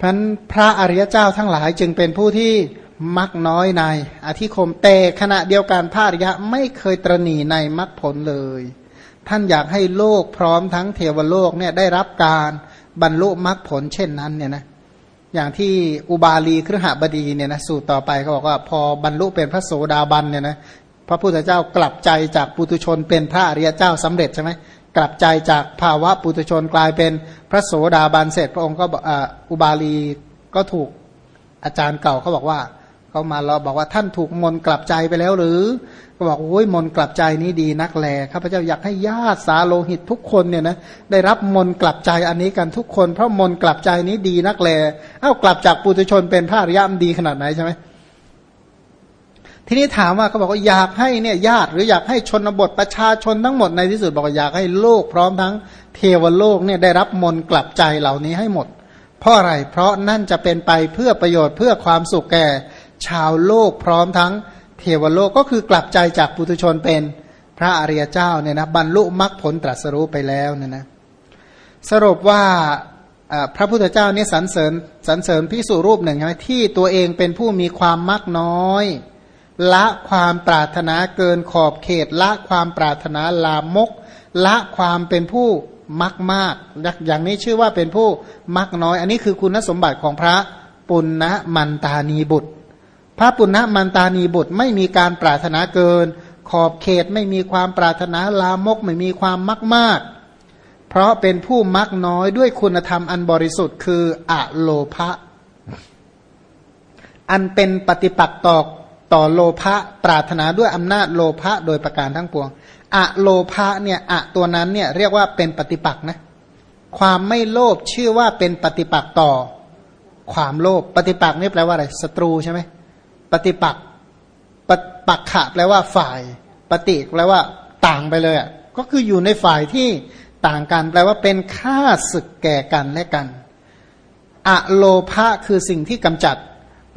พันพระอริยเจ้าทั้งหลายจึงเป็นผู้ที่มักน้อยใน อธิคมเตขณะเดียวกันพระอริยะไม่เคยตรณีในมรรคผลเลย ท่านอยากให้โลกพร้อมทั้งเทวโลกเนี่ยได้รับการบรรลุมรรคผลเช่นนั้นเนี่ยนะอย่างที่อุบาลีครหบดีเนี่ยนะสูตรต่อไปเขาบอกว่าพอบรรลุเป็นพระโสดาบันเนี่ยนะพระพุทธเจ้ากลับใจจากปุตุชนเป็นพระอริยเจ้าสำเร็จใช่ไหม กลับใจจากภาวะปุตุชนกลายเป็นพระโสดาบันเสร็จพระองค์ก็อุบาลีก็ถูกอาจารย์เก่าเขาบอกว่าเขามาเราบอกว่าท่านถูกมนกลับใจไปแล้วหรือ ก็บอกโอ้ยมนกลับใจนี้ดีนักแลข้าพเจ้าอยากให้ญาติสาโลหิตทุกคนเนี่ยนะได้รับมนกลับใจอันนี้กันทุกคน เพราะมนกลับใจนี้ดีนักแลเอ้ากลับจากปุตุชนเป็นพระอริยมดีขนาดไหนใช่ไหม ทีนี้ถามว่าเขาบอกว่าอยากให้เนี่ยญาติหรืออยากให้ชนบทประชาชนทั้งหมดในที่สุดบอกว่าอยากให้โลกพร้อมทั้งเทวโลกเนี่ยได้รับมนกลับใจเหล่านี้ให้หมด เพราะอะไร เพราะนั่นจะเป็นไปเพื่อประโยชน์เพื่อความสุขแก่ ชาวโลกพร้อมทั้งเทวโลกก็คือกลับใจจากปุถุชนเป็นพระอริยเจ้าเนี่ยนะบรรลุมรรคผลตรัสรู้ไปแล้วเนี่ยนะสรุปว่าพระพุทธเจ้านี่สรรเสริญสรรเสริญพิสูรูปหนึ่งใช่ไหมที่ตัวเองเป็นผู้มีความมักน้อย ละความปรารถนาเกินขอบเขต ละความปรารถนาลามก ละความเป็นผู้มักมาก อย่างนี้ชื่อว่าเป็นผู้มักน้อย อันนี้คือคุณสมบัติของพระปุณณมันตานีบุตร พระปุณณมันตานีบุตรไม่มีการปรารถนาเกิน ขอบเขตไม่มีความปรารถนาลามกไม่มีความมักมาก เพราะเป็นผู้มักน้อยด้วยคุณธรรมอันบริสุทธิ์คืออะโลภะอันเป็นปฏิปักษ์ต่อ ต่อโลภะปรารถนาด้วยอำนาจโลภะโดยประการทั้งปวงอะโลภะเนี่ยอะตัวนั้นเนี่ยเรียกว่าเป็นปฏิปักษ์นะความไม่โลภชื่อว่าเป็นปฏิปักษ์ต่อ ความโลภปฏิปักษ์นี่แปลว่าอะไรศัตรูใช่ไหมปฏิปักษ์ปปักขะแปลว่าฝ่าย ปฏิแปลว่าต่างไปเลยอะก็คืออยู่ในฝ่ายที่ต่างกัน แปลว่าเป็นค่าศึกแก่กันและกันอะโลภะคือสิ่งที่กำจัด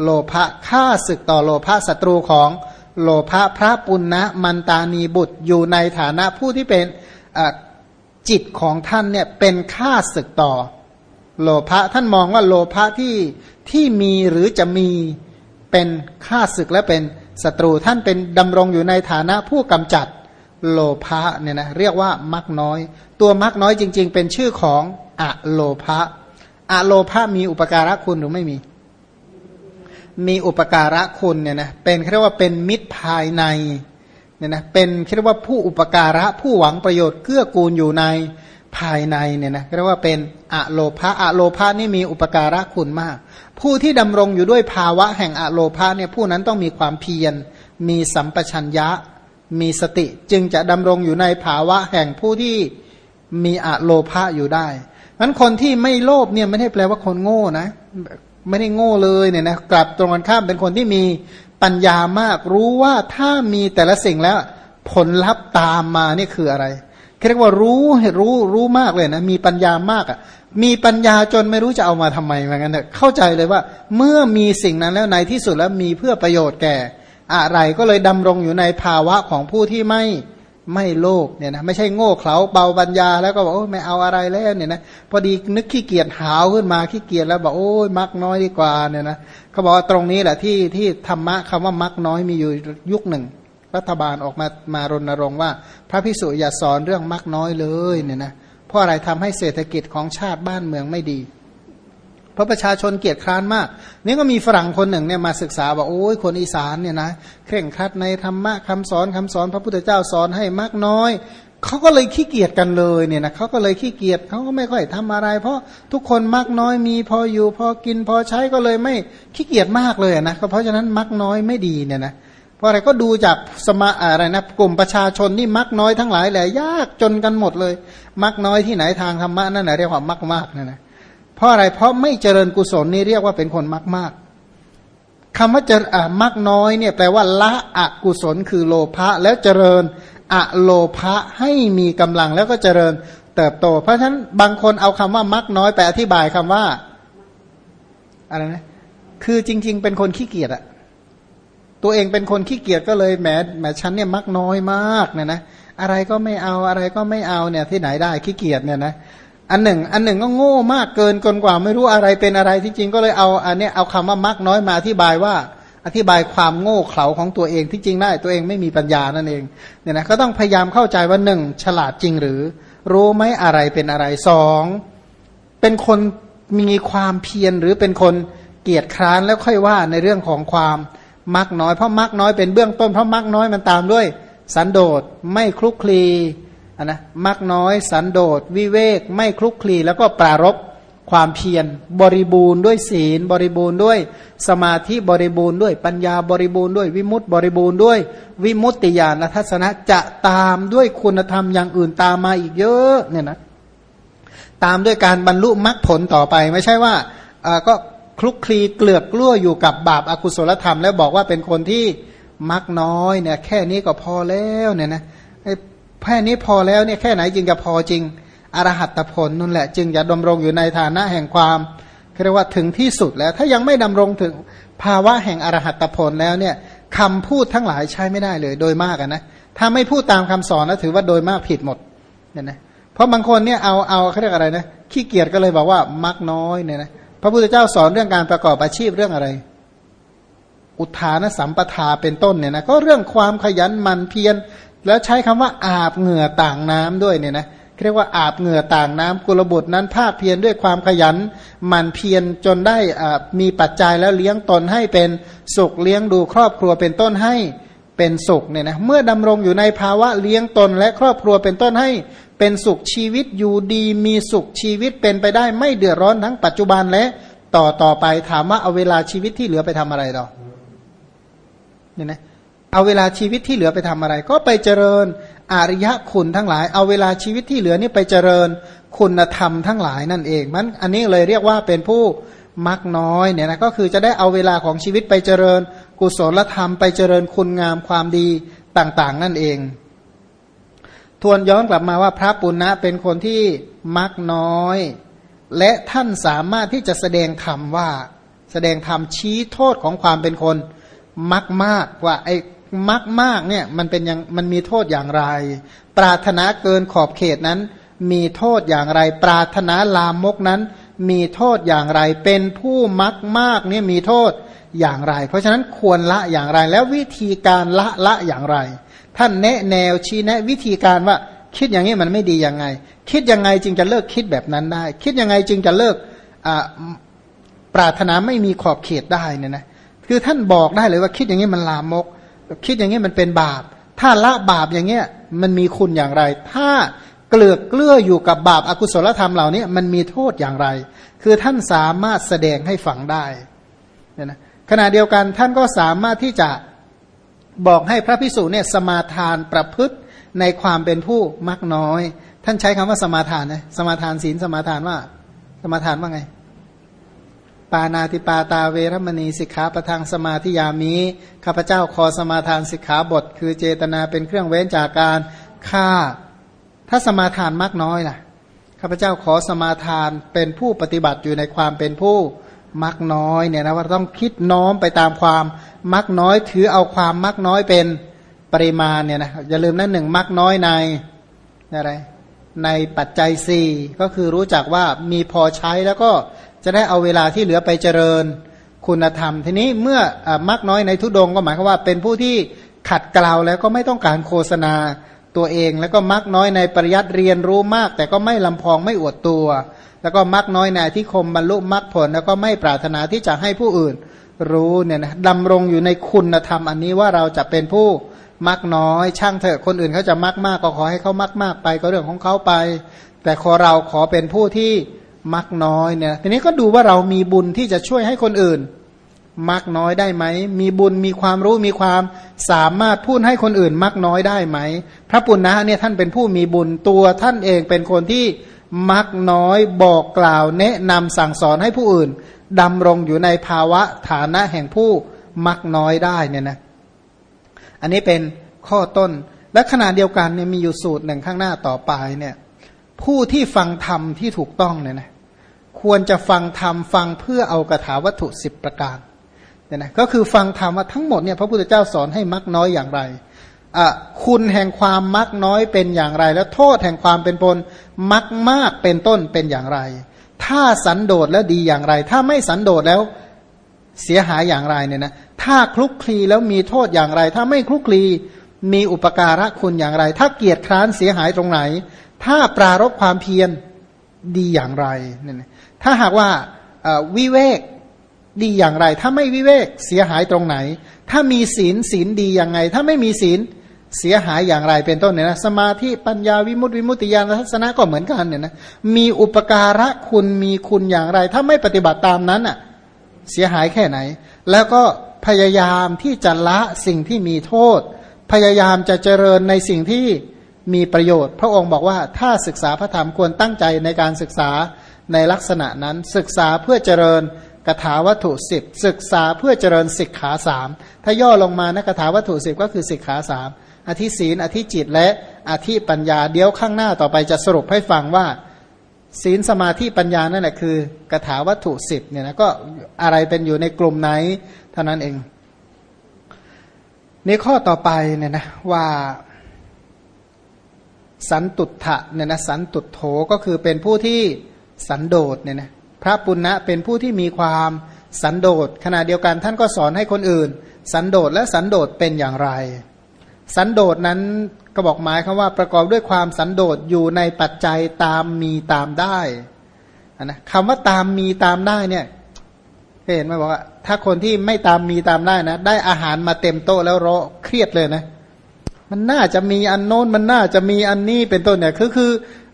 โลภะฆ่าศึกต่อโลภะศัตรูของโลภะพระปุณณมันตานีบุตรอยู่ในฐานะผู้ที่เป็นจิตของท่านเนี่ยเป็นฆ่าศึกต่อ โลภะท่านมองว่าโลภะที่ที่มีหรือจะมีเป็นฆ่าศึกและเป็นศัตรูท่านเป็นดำรงอยู่ในฐานะผู้กำจัดโลภะเนี่ยนะเรียกว่ามักน้อย ตัวมักน้อยจริง ๆ เป็นชื่อของอะโลภะอะโลภะมีอุปการะคุณหรือไม่มี มีอุปการะคุณเนี่ยนะเป็นเรียกว่าเป็นมิตรภายในเนี่ยนะเป็นเรียกว่าผู้อุปการะผู้หวังประโยชน์เกื้อกูลอยู่ในภายในเนี่ยนะเรียกว่าเป็นอะโลภะอะโลภะนี่มีอุปการะคุณมาก ผู้ที่ดำรงอยู่ด้วยภาวะแห่งอะโลภะเนี่ยผู้นั้นต้องมีความเพียร มีสัมปชัญญะ มีสติจึงจะดำรงอยู่ในภาวะแห่งผู้ที่มีอะโลภะอยู่ได้นั้นคนที่ไม่โลภเนี่ยไม่ได้แปลว่าคนโง่นะ ไม่ได้โง่เลยเนี่ยนะกลับตรงกันข้ามเป็นคนที่มีปัญญามากรู้ว่าถ้ามีแต่ละสิ่งแล้วผลลัพธ์ตามมานี่คืออะไรเรียกว่ารู้รู้รู้มากเลยนะมีปัญญามากอะมีปัญญาจนไม่รู้จะเอามาทำไมเหมือนกันเนเข้าใจเลยว่าเมื่อมีสิ่งนั้นแล้วในที่สุดแล้วมีเพื่อประโยชน์แก่ อะไรก็เลยดำรงอยู่ในภาวะของผู้ที่ไม่ ไม่โลภเนี่ยนะไม่ใช่โง่เขลาเบาปัญญาแล้วก็บอกโอ้ไม่เอาอะไรแล้วเนี่ยนะพอดีนึกขี้เกียจหาวขึ้นมาขี้เกียจแล้วบอกโอ้ยมักน้อยดีกว่าเนี่ยนะเขาบอกว่าตรงนี้แหละที่ที่ธรรมะคำว่ามักน้อยมีอยู่ยุคหนึ่ง รัฐบาลออกมามารณรงค์ว่า พระพิสุอย่าสอนเรื่องมักน้อยเลยเนี่ยนะเพราะอะไรทำให้เศรษฐกิจของชาติบ้านเมืองไม่ดี ราะประชาชนเกียดคร้านมาก นี่ก็มีฝรั่งคนหนึ่งเนี่ยมาศึกษาบอกโอ้ยคนอีสานเนี่ยนะเคร่งครัดในธรรมะคำสอนคำสอนพระพุทธเจ้าสอนให้มากน้อยเขาก็เลยขี้เกียจกันเลยเนี่ยนะเขาก็เลยขี้เกียจเขาก็ไม่ค่อยทำอะไร เพราะทุกคนมักน้อยมีพออยู่พอกินพอใช้ก็เลยไม่ขี้เกียจมากเลยนะเพราะฉะนั้นมักน้อยไม่ดีเนี่ยนะเพราะอะไรก็ดูจากสมาอะไรนะกลุ่มประชาชนนี่มักน้อยทั้งหลายแหละยากจนกันหมดเลย มักน้อยที่ไหนทางธรรมะนั่นแหละเรียกว่ามักมากเนี่ยนะ เพราะอะไรเพราะไม่เจริญกุศลนี่เรียกว่าเป็นคนมากมากคำว่าจริญมากน้อยเนี่ยแปลว่าละอกุศลคือโลภะแล้วเจริญอะโลภะให้มีกำลังแล้วก็เจริญเติบโต เพราะฉะนั้นบางคนเอาคำว่ามักน้อยไปอธิบายคำว่าอะไรนะคือจริง ๆ เป็นคนขี้เกียจอะตัวเองเป็นคนขี้เกียจก็เลยแหมแหมฉันเนี่ยมักน้อยมากเนี่ยนะ อะไรก็ไม่เอาอะไรก็ไม่เอาเนี่ยที่ไหนได้ขี้เกียจเนี่ยนะ อันหนึ่ง อันหนึ่งก็โง่มากเกินกนกว่าไม่รู้อะไรเป็นอะไรที่จริงก็เลยเอาอันเนี้ยเอาคำว่ามักน้อยมาอธิบายว่า อธิบายความโง่เขลาของตัวเองที่จริงได้ตัวเองไม่มีปัญญานั่นเองเนี่ยนะก็ต้องพยายามเข้าใจว่าหนึ่งฉลาดจริงหรือ รู้ไหมอะไรเป็นอะไรสองเป็นคนมีความเพียรหรือเป็นคนเกียจคร้านแล้วค่อยว่าในเรื่องของความมักน้อยเพราะมักน้อยเป็นเบื้องต้นเพราะมักน้อยมันตามด้วย สันโดษไม่คลุกคลี นนะมักน้อยสันโดษ วิเวก ไม่คลุกคลีแล้วก็ปรารบความเพียรบริบูรณ์ด้วยศีล บริบูรณ์ด้วยสมาธิบริบูรณ์ด้วยปัญญาบริบูรณ์ด้วยวิมุตติบริบูรณ์ด้วย วิมุตติญาณทัศนะจะตามด้วยคุณธรรมอย่างอื่นตามมาอีกเยอะเนี่ยนะตามด้วยการบรรลุมรรคผลต่อไป ไม่ใช่ว่าก็คลุกคลีเกลือกกล้วอยู่กับบาปอากุศลธรรม แล้วบอกว่าเป็นคนที่มักน้อยเนี่ยแค่นี้ก็พอแล้วเนี่ยนะ แค่นี้พอแล้วเนี่ยแค่ไหนจึงจะพอจริงอรหัตผลนั่นแหละ จึงจะดำรงอยู่ในฐานะแห่งความเรียกว่าถึงที่สุดแล้ว ถ้ายังไม่ดำรงถึงภาวะแห่งอรหัตผลแล้วเนี่ยคำพูดทั้งหลายใช้ไม่ได้เลย โดยมากนะถ้าไม่พูดตามคำสอนแล้วถือว่าโดยมากผิดหมดเนี่ยนะเพราะบางคนเนี่ยเอาเอาเขาเรียกอะไรนะขี้เกียจก็เลยบอกว่ามักน้อยเนี่ยนะพระพุทธเจ้าสอนเรื่องการประกอบอาชีพเรื่องอะไร อุทานสัมปทาเป็นต้นเนี่ยนะก็เรื่องความขยันหมั่นเพียร แล้วใช้คำว่าอาบเหงื่อต่างน้ำด้วยเนี่ยนะเรียกว่าอาบเหงื่อต่างน้ำกุลบุตรนั้นภาคเพียรด้วยความขยันหมั่นเพียรจนได้มีปัจจัยแล้วเลี้ยงตนให้เป็นสุขเลี้ยงดูครอบครัวเป็นต้นให้เป็นสุขเนี่ยนะเมื่อดำรงอยู่ในภาวะเลี้ยงตนและครอบครัวเป็นต้นให้เป็นสุขชีวิตอยู่ดีมีสุขชีวิตเป็นไปได้ไม่เดือดร้อนทั้งปัจจุบันและต่อต่อไปถามว่าเอาเวลาชีวิตที่เหลือไปทำอะไรต่อเนี่ยนะ เอาเวลาชีวิตที่เหลือไปทำอะไร ก็ไปเจริญอริยคุณทั้งหลาย เอาเวลาชีวิตที่เหลือนี่ไปเจริญคุณธรรมทั้งหลายนั่นเอง มันอันนี้เลยเรียกว่าเป็นผู้มักน้อยเนี่ยนะก็คือจะได้เอาเวลาของชีวิตไปเจริญ กุศลธรรม ไปเจริญคุณงามความดีต่าง ๆ นั่นเอง ทวนย้อนกลับมาว่าพระปุณณะเป็นคนที่มักน้อย และท่านสามารถที่จะแสดงธรรมว่า แสดงธรรมชี้โทษของความเป็นคน มักมากว่าไอ มักมากเนี่ยมันเป็นยังมันมีโทษอย่างไร ปรารถนาเกินขอบเขตนั้น มีโทษอย่างไร ปรารถนาลามกนั้น มีโทษอย่างไร เป็นผู้มักมากเนี่ยมีโทษอย่างไร เพราะฉะนั้นควรละอย่างไร แล้ววิธีการละละอย่างไร ท่านแนะแนวชี้แนะวิธีการว่าคิดอย่างนี้มันไม่ดียังไง คิดยังไงจึงจะเลิกคิดแบบนั้นได้ คิดยังไงจึงจะเลิกปรารถนาไม่มีขอบเขตได้เนี่ยนะคือท่านบอกได้เลยว่าคิดอย่างนี้มันลามก คิดอย่างนี้มันเป็นบาป ถ้าละบาปอย่างเงี้ยมันมีคุณอย่างไร ถ้าเกลือกเกลืออยู่กับบาปอากุศลธรรมเหล่านี้มันมีโทษอย่างไร คือท่านสามารถแสดงให้ฟังได้เนี่ยนะขณะเดียวกันท่านก็สามารถที่จะบอกให้พระพิสุเนี่ยสมาทานประพฤติในความเป็นผู้มักน้อย ท่านใช้คำว่าสมาทานนะสมาทานศีลสมาทานว่า สมาทานว่าไง ปานาติปาตาเวรมณีสิกขาประทางสมาธิยามีข้าพเจ้าขอสมาทานสิกขาบท คือเจตนาเป็นเครื่องเว้นจากการฆ่า ถ้าสมาทานมากน้อยล่ะข้าพเจ้าขอสมาทานเป็นผู้ปฏิบัติอยู่ในความเป็นผู้มักน้อยเนี่ยนะว่าต้องคิดน้อมไปตามความมักน้อย ถือเอาความมักน้อยเป็นปริมาณเนี่ยนะอย่าลืมนั่นหนึ่งมักน้อยในอะไรในปัจจัยสี่ก็คือรู้จักว่ามีพอใช้แล้วก็ จะได้เอาเวลาที่เหลือไปเจริญคุณธรรม ทีนี้เมื่ออมักน้อยในทุดงก็หมายความว่าเป็นผู้ที่ขัดเกลาแล้วก็ไม่ต้องการโฆษณาตัวเอง แล้วก็มักน้อยในปริยัติเรียนรู้มาก แต่ก็ไม่ลำพองไม่อวดตัว แล้วก็มักน้อยในที่คมบรรลุมรรคผล แล้วก็ไม่ปรารถนาที่จะให้ผู้อื่นรู้เนี่ยนะดำรงอยู่ในคุณธรรม อันนี้ว่าเราจะเป็นผู้มักน้อย ช่างเถอะคนอื่นเขาจะมักมากก็ขอให้เขามักมากไปก็เรื่องของเขาไป แต่ขอเราขอเป็นผู้ที่ มักน้อยเนี่ยทีนี้ก็ดูว่าเรามีบุญที่จะช่วยให้คนอื่น มักน้อยได้ไหม มีบุญมีความรู้มีความสามารถพูดให้คนอื่น มักน้อยได้ไหม พระปุณณะเนี่ยท่านเป็นผู้มีบุญตัวท่านเองเป็นคนที่มักน้อยบอกกล่าวแนะนำสั่งสอนให้ผู้อื่นดำรงอยู่ในภาวะฐานะแห่งผู้มักน้อยได้เนี่ยนะอันนี้เป็นข้อต้นและขณะเดียวกันเนี่ยมีอยู่สูตรหนึ่งข้างหน้าต่อไปเนี่ยผู้ที่ฟังธรรมที่ถูกต้องเนี่ยนะ ควรจะฟังธรรมฟังเพื่อเอากระถาวัตถุสิบประการเนี่ยนะก็คือฟังธรรมว่าทั้งหมดเนี่ยพระพุทธเจ้าสอนให้มักน้อยอย่างไรคุณแห่งความมักน้อยเป็นอย่างไร แล้วโทษแห่งความเป็นปนมักมากเป็นต้นเป็นอย่างไร ถ้าสันโดษแล้วดีอย่างไร ถ้าไม่สันโดษแล้วเสียหายอย่างไรเนี่ยนะถ้าคลุกคลีแล้วมีโทษอย่างไร ถ้าไม่คลุกคลีมีอุปการะคุณอย่างไร ถ้าเกียรติคร้านเสียหายตรงไหน ถ้าปรารบความเพียร ดีอย่างไรเนี่ยถ้าหากว่าวิเวกดีอย่างไร ถ้าไม่วิเวกเสียหายตรงไหน ถ้ามีศีลศีลดีอย่างไง ถ้าไม่มีศีลเสียหายอย่างไรเป็นต้นเนี่ยนะสมาธิปัญญาวิมุตติวิมุตติญาณทัศนะก็เหมือนกันเนี่ยนะมีอุปการะคุณมีคุณอย่างไร ถ้าไม่ปฏิบัติตามนั้นอะเสียหายแค่ไหน แล้วก็พยายามที่จะละสิ่งที่มีโทษ พยายามจะเจริญในสิ่งที่ มีประโยชน์ พระองค์บอกว่าถ้าศึกษาพระธรรมควรตั้งใจในการศึกษาในลักษณะนั้น ศึกษาเพื่อเจริญกถาวัตถุสิบศึกษาเพื่อเจริญสิกขาสามถ้าย่อลงมานะกถาวัตถุสิบก็คือสิกขาสามอธิศีลอธิจิตและอธิปัญญาเดี๋ยวข้างหน้าต่อไปจะสรุปให้ฟังว่า ศีลสมาธิปัญญานั่นแหละคือกถาวัตถุสิบเนี่ยนะก็อะไรเป็นอยู่ในกลุ่มไหนเท่านั้นเองนี่ข้อต่อไปเนี่ยนะว่า สันตุถะเนี่ยนะสันตุโถก็คือเป็นผู้ที่สันโดษเนี่ยนะพระปุณณะเป็นผู้ที่มีความสันโดษขณะเดียวกันท่านก็สอนให้คนอื่น สันโดษและสันโดษเป็นอย่างไร สันโดษนั้นก็บอกหมายคำว่าประกอบด้วยความสันโดษอยู่ในปัจจัยตามมีตามได้นะคำว่าตามมีตามได้เนี่ยเห็นไหมบอกว่า ถ้าคนที่ไม่ตามมีตามได้นะ ได้อาหารมาเต็มโต๊ะแล้วร้อเครียดเลยนะ มันน่าจะมีอันโน้นมันน่าจะมีอันนี้เป็นต้นเนี่ยคือคือ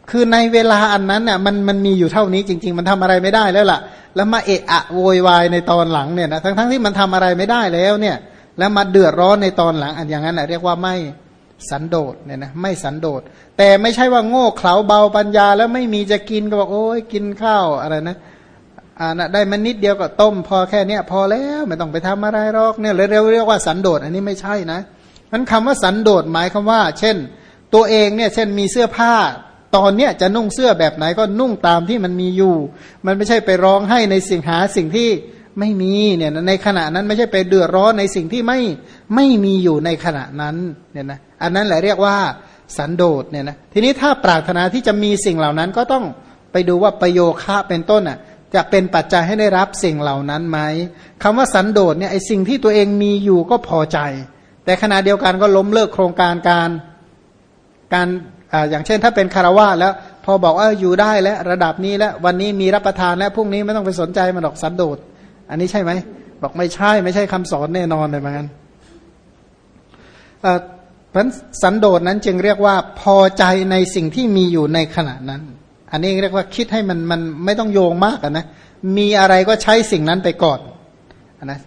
คือในเวลาอันนั้นเนี่ยมันมันมีอยู่เท่านี้จริง ๆ มันทำอะไรไม่ได้แล้วล่ะ แล้วมาเอะอะโวยวายในตอนหลังเนี่ยนะทั้งๆทที่มันทำอะไรไม่ได้แล้วเนี่ย แล้วมาเดือดร้อนในตอนหลังอันอย่างนั้นเรียกว่าไม่สันโดษเนี่ยนะไม่สันโดษ แต่ไม่ใช่ว่าโง่เขลาเบาปัญญา แล้วไม่มีจะกินก็บอกโอ้ยกินข้าวอะไรนะอ่านะได้มันนิดเดียวก็ต้ม พอแค่เนี้ยพอแล้วไม่ต้องไปทำอะไรหรอกเนี่ยเรียกว่าสันโดษอันนี้ไม่ใช่นะมั นั้นคำว่าสันโดษหมายคำว่า เช่น ตัวเองเนี่ยเช่นมีเสื้อผ้า ตอนเนี้ยจะนุ่งเสื้อแบบไหนก็นุ่งตามที่มันมีอยู่ มันไม่ใช่ไปร้องให้ในสิ่งหาสิ่งที่ไม่มีเนี่ยในขณะนั้นไม่ใช่ไปเดือดร้อนในสิ่งที่ไม่ไม่มีอยู่ในขณะนั้นเนี่ยนะอันนั้นแหละเรียกว่าสันโดษเนี่ยนะทีนี้ถ้าปรารถนาที่จะมีสิ่งเหล่านั้นก็ต้องไปดูว่าประโยคะเป็นต้นอะจะเป็นปัจจัยให้ได้รับสิ่งเหล่านั้นไหมคำว่าสันโดษเนี่ยไอสิ่งที่ตัวเองมีอยู่ก็พอใจ แต่ขณะเดียวกันก็ล้มเลิกโครงการการการอย่างเช่น ถ้าเป็นคารวะแล้ว พอบอกว่าอยู่ได้แล้วระดับนี้แล้ววันนี้มีรับประทานแล้วพรุ่งนี้ไม่ต้องไปสนใจมันหรอกสันโดษอันนี้ใช่ไหมบอกไม่ใช่ไม่ใช่คำสอนแน่นอนเลยเหมือนกันเพราะสันโดษนั้นจึงเรียกว่าพอใจในสิ่งที่มีอยู่ในขณะนั้น อันนี้เรียกว่าคิดให้มันมันไม่ต้องโยงมากนะมีอะไรก็ใช้สิ่งนั้นไปก่อนนะ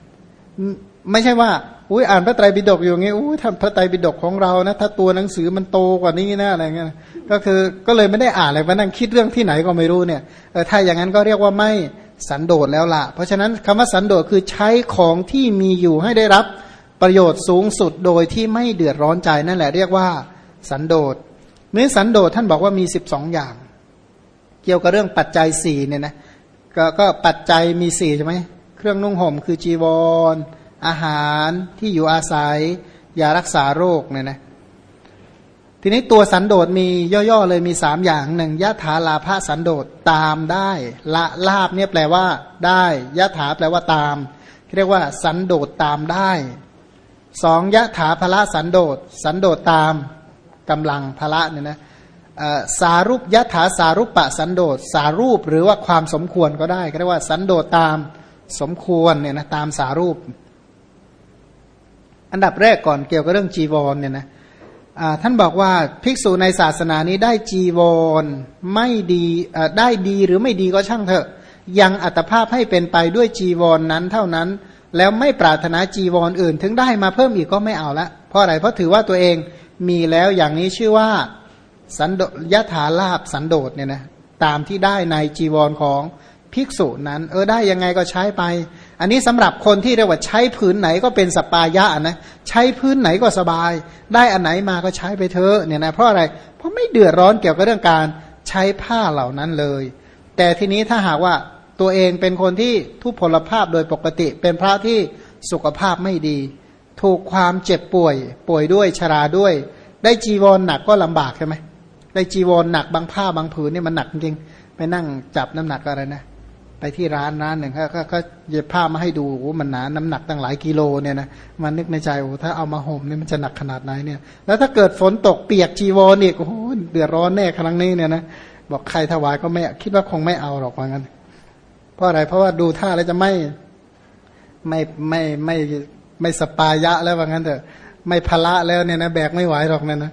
ไม่ใช่ว่า อุ้ยอ่านพระไตรปิฎกอยู่อย่างงี้อุ้ยทำพระไตรปิฎกของเรานะถ้าตัวหนังสือมันโตกว่านี้นะอะไรเงี้ยก็คือก็เลยไม่ได้อ่านเลยมานั่งคิดเรื่องที่ไหนก็ไม่รู้เนี่ยเออถ้าอย่างนั้นก็เรียกว่าไม่สันโดษแล้วละเพราะฉะนั้นคำว่าสันโดษคือใช้ของที่มีอยู่ให้ได้รับประโยชน์สูงสุดโดยที่ไม่เดือดร้อนใจนั่นแหละ เรียกว่าสันโดษเนื้อสันโดษท่านบอกว่ามีสิบสองอย่าง เกี่ยวกับเรื่องปัจจัยสี่เนี่ยนะกก็ปัจจัยมีสี่ใช่ไหมเครื่องนุ่งห่มคือจีวร อาหารที่อยู่อาศัยยารักษาโรคเนี่ยนะทีนี้ตัวสันโดษมีย่อๆเลยมีสามอย่างหนึ่งยะถาลาภสันโดษตามได้ละลาบเนี่ยแปลว่า ได้ยะถาแปลว่าตามเรียกว่า สันโดษตามได้สองยะถาภละสันโดษสันโดษตามกำลังภละเนี่ยนะสารุปยะถาสารุปปะสันโดษสารูปหรือว่าความสมควรก็ได้เรียกว่า สันโดษตามสมควรเนี่ยนะตามสารูป อันดับแรกก่อนเกี่ยวกับเรื่องจีวรเนี่ยนะท่านบอกว่าภิกษุในศาสนานี้ได้จีวรไม่ดีได้ดีหรือไม่ดีก็ช่างเถอะ ยังอัตภาพให้เป็นไปด้วยจีวรนนั้นเท่านั้น แล้วไม่ปรารถนาจีวรออื่น ถึงได้มาเพิ่มอีกก็ไม่เอาละเพราะอะไรเพราะถือว่าตัวเองมีแล้วอย่างนี้ชื่อว่าสันโดยถาลาบสันโดษเนี่ยนะตามที่ได้ในจีวรของภิกษุนั้น เออได้ยังไงก็ใช้ไป อันนี้สำหรับคนที่เรียกว่าใช้พื้นไหนก็เป็นสปายะนะใช้พื้นไหนก็สบาย ได้อันไหนมาก็ใช้ไปเถอะเนี่ยนะเพราะอะไรเพราะไม่เดือดร้อนเกี่ยวกับเรื่องการใช้ผ้าเหล่านั้นเลย แต่ทีนี้ถ้าหากว่าตัวเองเป็นคนที่ทุพพลภาพโดยปกติ เป็นพระที่สุขภาพไม่ดี ถูกความเจ็บป่วย ป่วยด้วยชราด้วย ได้จีวรหนักก็ลำบากใช่ไหมได้จีวรหนักบางผ้าบางผืนนี่มันหนักจริงไปนั่งจับน้ำหนักอะไรนะ ไปที่ร้านร้านหนึ่งเขาก็เย็บผ้ามาให้ดูโอ้มันหนาน้ำหนักตั้งหลายกิโลเนี่ยนะมันนึกในใจโอ้ถ้าเอามาห่มนี่มันจะหนักขนาดไหนเนี่ยแล้วถ้าเกิดฝนตกเปียกจีวรอีกโอ้โหเดือดร้อนแน่ครั้งนี้เนี่ยนะบอกใครถวายก็ไม่คิดว่าคงไม่เอาหรอกว่างั้น เพราะอะไรเพราะว่าดูท่าแล้วจะไม่ไม่ไม่ไม่ไม่สปายะแล้วว่างั้นเถอะไม่พละแล้วเนี่ยนะแบกไม่ไหวหรอกเนี่ยนะ